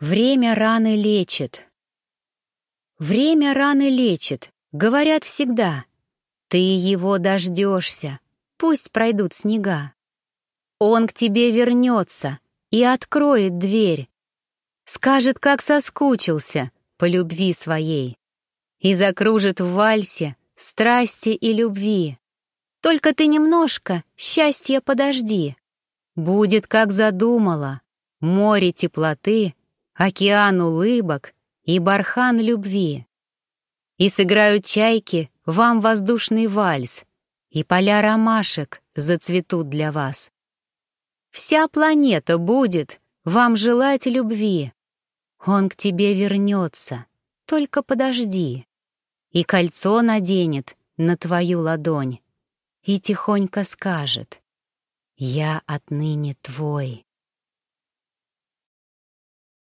Время раны лечит. Время раны лечит, говорят всегда. Ты его дождешься, пусть пройдут снега. Он к тебе вернется и откроет дверь. Скажет, как соскучился по любви своей. И закружит в вальсе страсти и любви. Только ты немножко счастья подожди. Будет, как задумала, море теплоты — океан улыбок и бархан любви. И сыграют чайки вам воздушный вальс, и поля ромашек зацветут для вас. Вся планета будет вам желать любви. Он к тебе вернется, только подожди. И кольцо наденет на твою ладонь и тихонько скажет «Я отныне твой».